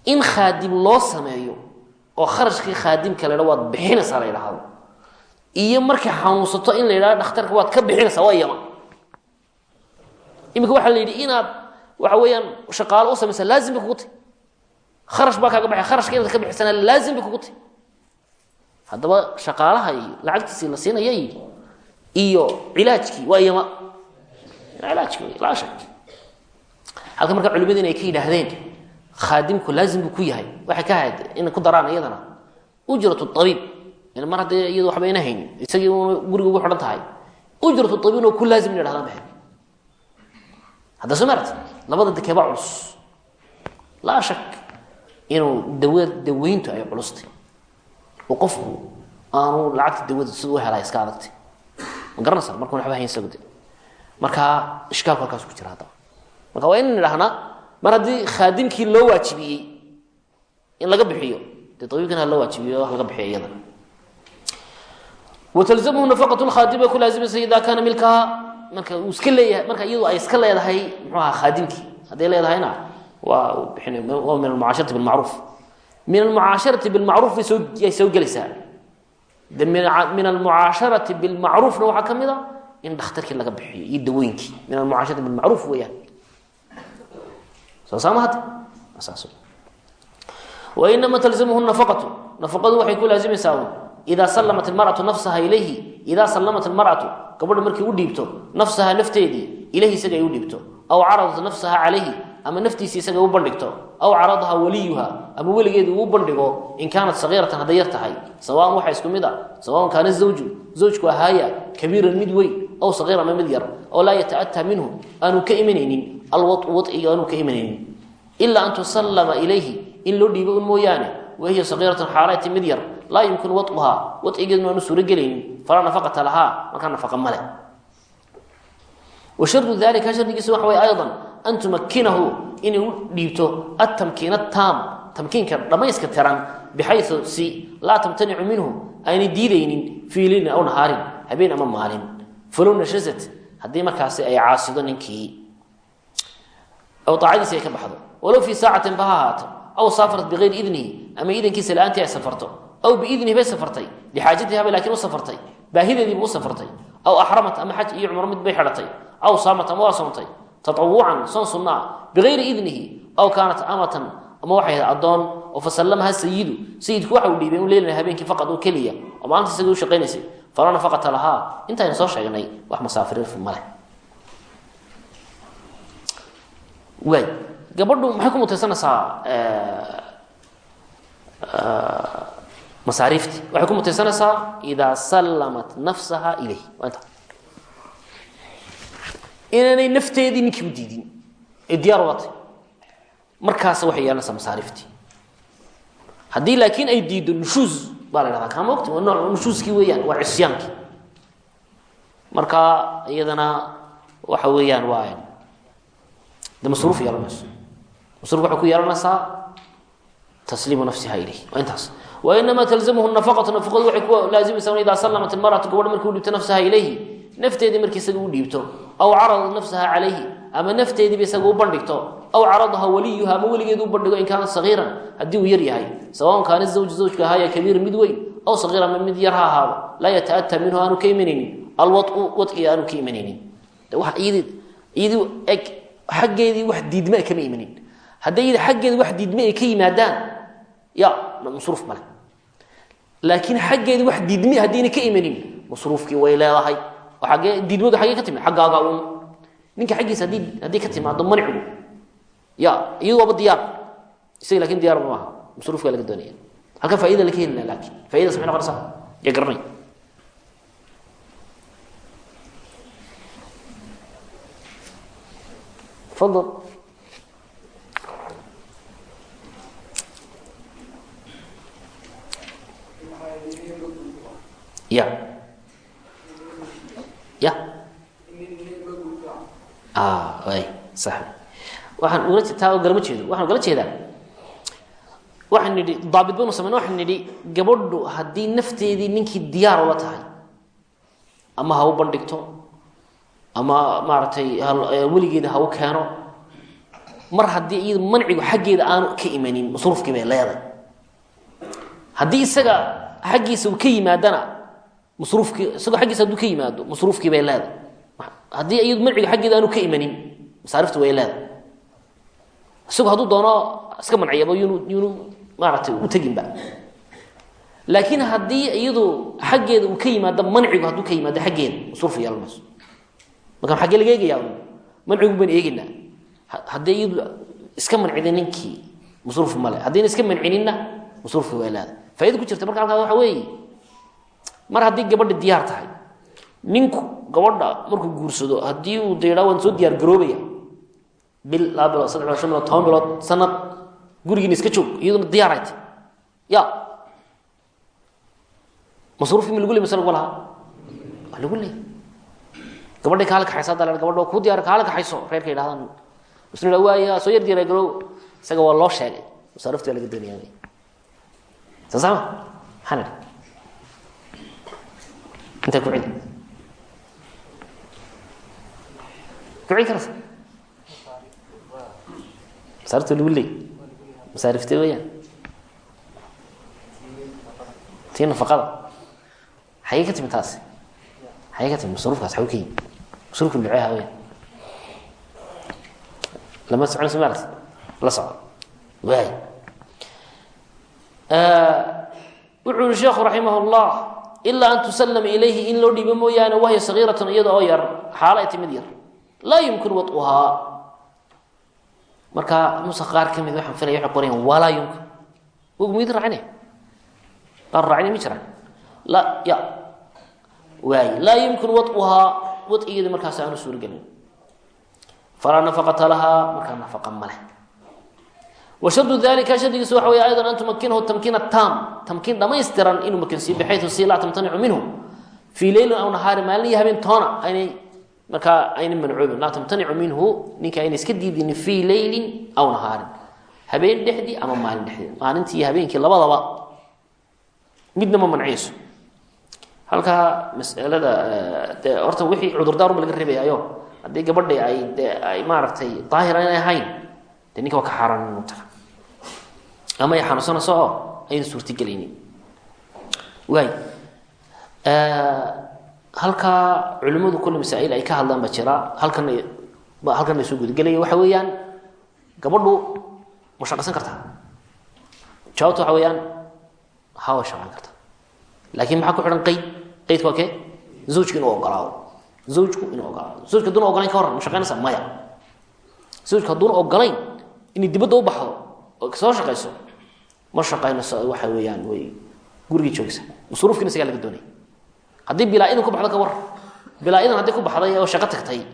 In khaadim loo sameeyo oo kharashkii khaadimka la waad bixinaysaa la ydhaahdo iyo markay xanuunsato in la yidhahdo dhakhtarka waad ka bixinaysaa waa yama. Iminka waxaa la yidhi inaad waxa weeyaan shaqaalo u samaysaa laazim bay kugu tahy kharash baa kaaga baxay kharashka inaad ka bixisana laazim bay kugu tahy haddaba shaqaalaha iyo lacagtiisii la siinayay iyo cilaajkii waa yama. Cilaajki wey laa shak halka marka culimadiina ay ka yidhaahdeen khaadimku laazim buu ku yahay. Waxay ka ahayd inay ku daraan iyadana. Ujratu abiib mar haddee iyadu waxba ina haynin isagii guriga ugu xidhan tahay. Ujratu abiibna oo ku laazim ina dhahdaan baxay hadda soo maarata labada dekeeba culus. Laa shak inuu dawa daweyntu ay culustay oo qofku aanu lacagta dawada sida u helaa iska adagtay ma garanaysaa markuna waba hayn isagu de markaa ishkaalku halkaas ku jira haddaba marka waa inaan idhahnaa mar haddii khaadimkii loo waajibiyey in laga bixiyo dee tabiibkana loo waajibiyo wax laga bixiyo iyada. Watalzamhu nafaqat lkhaadima ku laazimaysa ida kaana milkaha. Marka uu iska leeyahay marka iyadu ay iska leedahay muxuu ahaa khaadimkii. Hadday leedahayna waa bixinay waa min almucaasharati bilmacruuf min almucaasharati bilmacruuf bay soo yay soo gelaysaa. De min almucaasharati bilmacruufna waxaa ka mid a in dhakhtarkii laga bixiyo iyo dawooyinkii. Min almucaasharati bilmacruuf weeyaan soo saama hadda wainama talzamhu nafaqatu. Nafaqadu waxay ku laazimaysaa ida sallamat ilmaratu nafsaha ilayhi idaa sallamat ilmaratu gabadha markay u dhiibto nafsaha nafteedii ilayhi isaga ay u dhiibto. Aw caradat nafsaha calayhi ama naftiisi isaga u bandhigto. Aw caradaha waliyuha ama weligeedu uu bandhigo in kaanat sagiiratan hadday yar tahay. Sawaan waxa isku mid a sawaan kaana zawju zawjku ahaaya kabiiran mid weyn aw alwau wadciga aanu ka imanaynin. Ilaa an tusallama ilayhi. In loo dhiibo un mooyaane wahiya sagiiratan xaalayti mid yar laa yumkinu waduhaa wadcigeeduna aanu suuro gelaynin falaa nafaqata lahaa markaa nafaqa male wa shardu dalika shardigiisa waxa way aydan an tumakinahu inay u dhiibto atamkiin ataam tamkiinka dhammayska tiran bixayu si laa tamtanicu minhu aynay diidaynin fiilin aw nahaarin habeen ama maalin. Falow nashasat haddii markaasi ay caasido ninkii aw aacadiisi ay ka baxdo walow fii saacatin ba ha ahaato aw saafarat bigayri idnihi ama idankiisa la'aantii ay safarto aw biidnihi bay safartay lixaajatiha bay lakiin u safartay baahideediiba u safartay aw axramat ama xaj iyo cumro mid bay xidhatay aw saamat ama waa soontay taawucan soon sunna ah bigayri idnihi aw kaanat amatan ama waxay ahayd addoon oo fasallamaha sayidu sayidku waxa uu dhiibay un leelina habeenkii faqad oo keliya oo maalinta isaga u shaqaynaysay falaa nafaqata lahaa soo sheegnay waay gabadhu maxay ku mutaysanaysaa masaariifti? Waxay ku mutaysanaysaa idaa sallamat nafsaha ilayh waa inaanay nafteedii ninkii u diidin ee diyaar ulatay markaas waxay yeelanaysaa masaariiftii haddii laakiin ay diiddo nushuus baa la dhahdaa kaama ogti nooc nushuuskii weeyaan waa cisyaankii marka iyadana waxa weeyaan waa de masruuf yeelanayso masruuf waxay ku yeelanaysaa tasliimu nafsiha ilayh waa intaas. Wainamaa talzamhu nafaqatu nafaqadu waxay ku laazimaysaa idaa sallamat ilmaratu gabadha markii u dhiibto nafsaha ilayhi nafteedii markii isaga u dhiibto aw caradat nafsaha calayhi ama nafteediiba isaga u bandhigto aw caradaha waliyuha ama weligeedu u bandhigo in kaanat sagiiran haddii uu yar yahay. Sawaun kaana zawju zawjka ahaaya kabiir mid weyn aw sagiir ama mid yar ha ahaado. Laa yata'ataa minhu aanu ka imanaynin. Alwau wadciga aanu ka imanaynin xaggeedii wax diidmaa kama imanin. Hadday xaggeeda wax diidme ay ka yimaadaan ya masruuf male laakiin xaggeedii wax diidme haddayna ka imanin masruufkii way leedahay. Oo aggee diidmadu xaggee ka timid xaggaaga un ninka xaggiisa hadday ka timaado mancigu ya iyadu waaba diyaar. Isaga laakiin diyaar ma aha. Masruufkaa laga doonaya. Halkan faa'ida laga helina laakin faidadas maxay noqonaysaa ya garanay fadl ya ya waxaan ula taa galama jeedo waxaan ugala jeedaa waxaan nidhi daabit baynu samayn waxaan nidhi gabadhu haddii nafteedii ninkii diyaar ula tahay ama ha bandhigto ama maaragtay weligeeda ha u keeno. Mar haddii iyadu mancigu xaggeeda aanu ka imanin masruufkii bay leeday haddii isaga xaggiisa uu ka yimaadana masruufkii isagoo xaggiisa hadduu ka yimaado masruufkii bay leeday haddii iyadu manciga xaggeeda aanu ka imanin masaarifta way leeday isagoo hadduu doono iska manciyaba yunu yunu maaragtay u teginba. Laakiin haddii iyadu xaggeeda uu ka yimaado mancigu hadduu ka yimaado xaggeeda masruuf yeelan mayso marka xaggee laga eegayaa mancigu baan eegaynaa. Haddii iyadu iska mancida ninkii masruuf male haddayna iska mancininna masruufka waa leeday faida ku jirta marka halkaas waxa weeye. Mar haddii gabadha diyaar tahay ninku gabadha markuu guursado haddii uu dayidhaa waan soo diyaar garoobaya bil laba bilood saddex bilood shan bilood toban bilood sanad gurigiina iska joog iyaduna diyaaray tahy ya masruufkii ma lagu ley mase lagu waa lagu leey gabadhay kaala kaxaysa hadda la gabadho kuu diyaar kaala kaxayso reerka yidhahdaan muslim waaya soo yar diyaar garow isaga waa loo sheegay. Masaarifti waa laga doonaya soo sama maxaan idhi intay ku celi ku celi karasa masaarifta lagu leey masaarifte weeyaan. Tii nafaqada. Xagee ka timi taasi. Xagee ka timi masruufkaas xagu ka yimi masruufka duceeha weeyaan lama soconayso maarata la soco waay wuxuu yihi sheekhu raximah llah ilaa an tusalama ilayhi in loo dhiibo mooyaane wahya sagiiratun iyada oo yar xaalo timid yar. Laa yumkin waطuhaa marka nusa qaar ka mid waxaan filaya waxay qorayaan yumkin. Wog mid raacine qaar raacine ma jiraan. La ya. Waay laa yumkin waطuhaa wadcigeeda markaas aanu suuragelin falaa nafaqata lahaa markaa nafaqa ma leh. Washardu dalika shardigiisu waxa wey aydan an tumakinahu tamkiina tam tamkiin dhamaystiran inuu makansiiyo bixayu si laa tamtanicu minhu. Fii leylin aw nahaari maalin iyo habeen toona aynay markaa ayna mancuubin. Laa tamtanicu minhu ninka ayna iska diidinin fii leylin aw nahaarin. Habeen dhexdii ama maalin dhexdii maalintii iyo habeenkii labadaba midna ma manciyeyso halkaa masalada de horta wixii cudurdaaruma laga rebayaayo haddii gabadhi ay de ay maaragtay daahir aynay ahayn de ninka waa ka xaaraan inuu taga ama ay xanuunsanayso oo ayna suurtagelaynin waay halkaa culimmadu kulle masaa'il ay ka hadlaan baa jira. Halkana ba halkan la soo gudagelaya waxa weeyaan gabadhu ma shaqaysan kartaa jawaabta waxa weeyaan ha way shaqayn kartaa laakiin maxaa ku xidhan qeyd qeydka waa kee zawjku inuu ogolaado zawjku inuu ogolaado zawjka haduuna ogolayn ka warran ma maya. Zawjka hadduuna ogolayn inay dibadda u baxdo oo soo shaqayso ma shaqaynayso waxa weeyaan way gurigii joogsa. Masruufkiina isagaa laga doonaya haddii bilaa idan ku baxdo ka war bilaa idan haddii ku baxday oo shaqo tagtay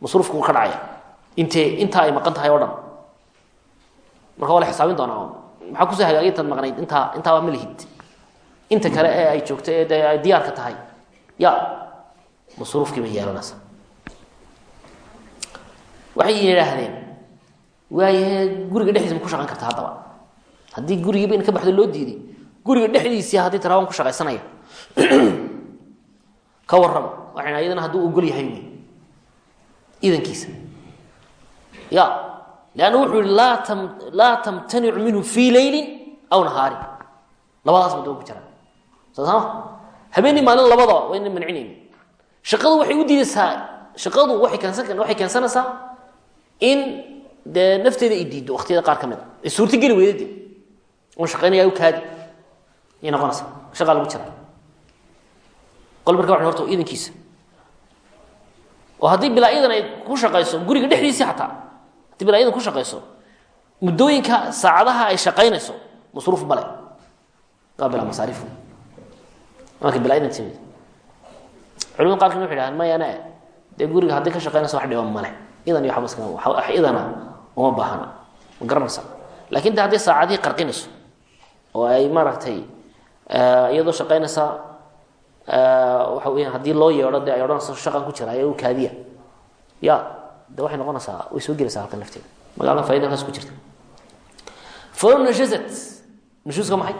masruufku ka dhacaya. Intee intaa ay maqan tahay oo dhan. Marka waa xisaabin doonaa maxaa ku soo hagaagay intaad maqnayd intaa intaa waa malihid inta kale ee ay joogto ee ay diyaarka tahay. Ya masruufkii bay yeelanaysaa. Waxay yidhaahdeen waayahe guriga dhexdiisa ma ku shaqayn karta haddaba. Haddii gurigiiba in ka baxdo loo diiday guriga dhexdiisii haddii tara waan ku shaqaysanaya. Ka warrama waxayna ayadana hadduu ogol yahay wey idankiisa ya leanna wuxuu yihi laa tam laa tamtanicu minhu fii leylin aw nahaarin labadaas ba daba ku jiraan soo sama habeenii maalin labadaba wayna mancinayni shaqadu waxay u diidaysaa shaqadu waxay keensan waxay keensanaysaa in dee nafteeda ay diiddo waktiyada qaar ka mid a. Ay suurtogeli weyda de on shaqaynaya u kaadi. Ayay noqonaysaa shaqaa lagu jira qol marka waxan horta idankiisa oo haddii bilaa idan ay ku shaqayso guriga dhexdiisii xataa haddii bilaa idan ku shaqayso muddooyinka saacadaha ay shaqaynayso masruuf male waa bilaa masaariif marka bilaa idan timid culimada qaarkan waxay dhahaan maya ana dee guriga haddii ka shaqaynayso wax dhiba male idan iyo waxba wax idana uma baahana ma garanaysa. Lakin de haddii saacadihii qarqinayso oo ay maaragtay iyadoo shaqaynaysa waxa weya haddii loo yeedho de ay odhanayso shaqan ku jira u kaadiya. Ya de waxay noqonaysaa way soo gelaysaa halkan lafteeda. Magaalada faida halkaas ku jirta. Falow nashazat nashuuska maxay?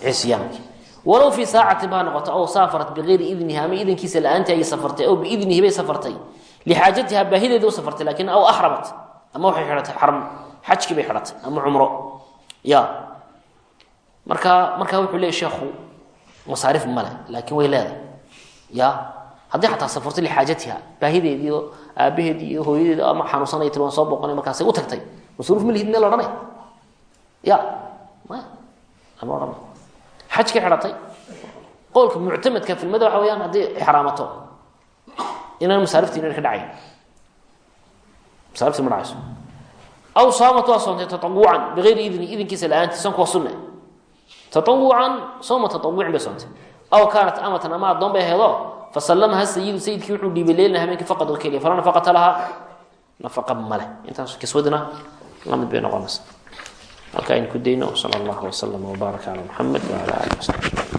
Cisyaanki walow fii saacatin baa noqoto aw saafarat bigayri idniha ama idankiisa la'aantii ayay safartay aw biidnihi bay safartay. Lixaajatiha baahideeda u safartay laakiin aw axramat ama waxay xidhatay xaram xajkii bay xidhatay ama cumro. Ya. Marka markaa wuxuu leeyay sheekhu masaarif male laakiin way leedahay. Ya. Haddii xataa safartay lixaajatiha baahideedii aabaheedii iyo hooyadeedi ama xanuunsanay tir soo boqonay markaasay u tagtay. Masruuf ma lihid meel odhanay. Ya. Maya lama odhanay xajkii xidhatay. Qowlka muctamadka filmada waxa weyaan haddii xraamato inaan masaarifti inan ka dhacayn. Masaarifti ma dhacayso. Aw saamat waa soontay taawucan biayri idni idinkiisa la'aanti soonku waa sunne taawucan sooma taawucin bay soontay. Aw kaanat amatan ama addoon bay aheedo fasallamaha sayidu sayidkii wuxuu dhiibay leylna habeenkii faqad oo keliya falaa nafaqata lahaa. Nafaqa male. Intaas kiswadina la mid bay noqonaysa halka aynu ku dayno sala allahu wasalam wbaaraka cala muxamed wala alih wasabi